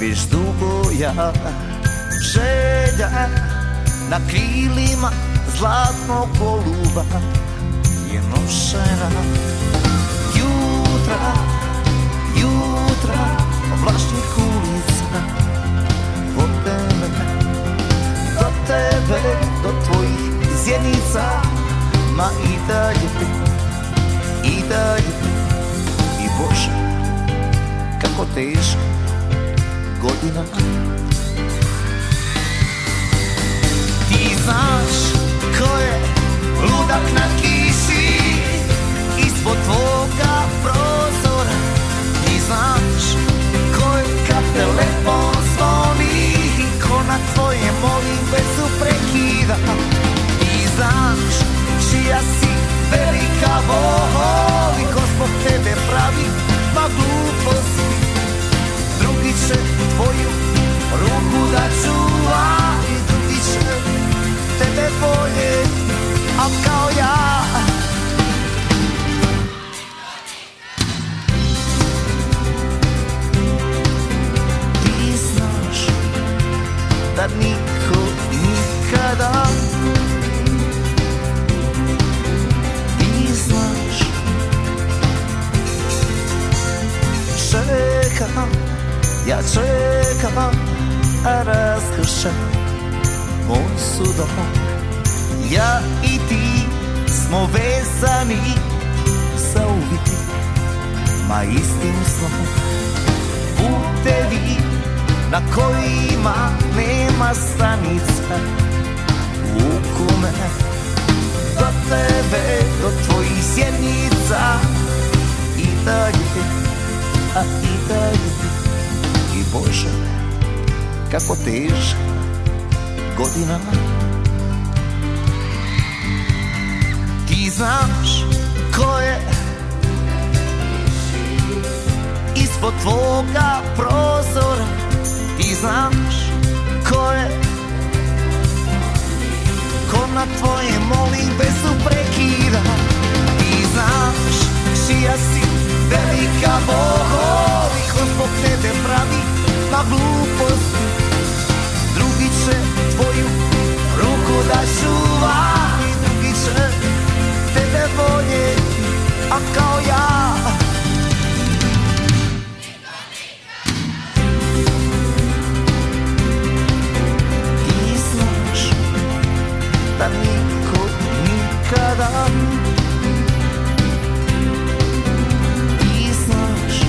vidiš dugo ja Želja na krilima zlatnog goluba je nošena. Jutra, jutra, vlašnih ulica Od tebe, do tebe, do tvojih zjenica Ma i dalje, i dalje, i Bože Kako teško godina. Ti znaš ko je ludak na da niko nikada. Ti znaš Čekam, ja čekam A raskršen moj su dom Ja i ti smo vezani Za uvijek Ma istim snom Putevi na kojima nema stanica Vuku me do tebe, do tvojih sjednica. I dalje, a i dalje. I Bože, kako teže godina Ti znaš ko je ispod tvoga prozora. Ti znaš ko je Ko na tvoje molitve su prekida Ti znaš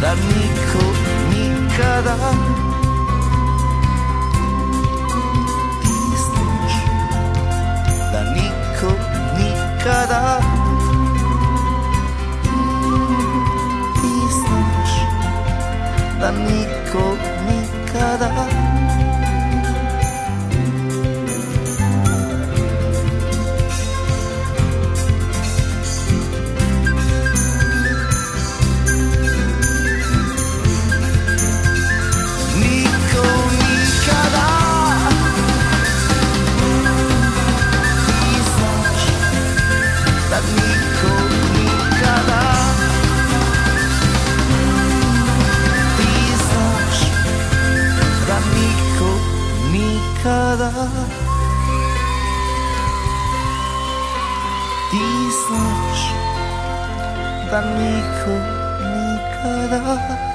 da niko nikada Ti znaš da niko nikada Ti znaš da niko nikada nikada. Ti znaš da niko nikada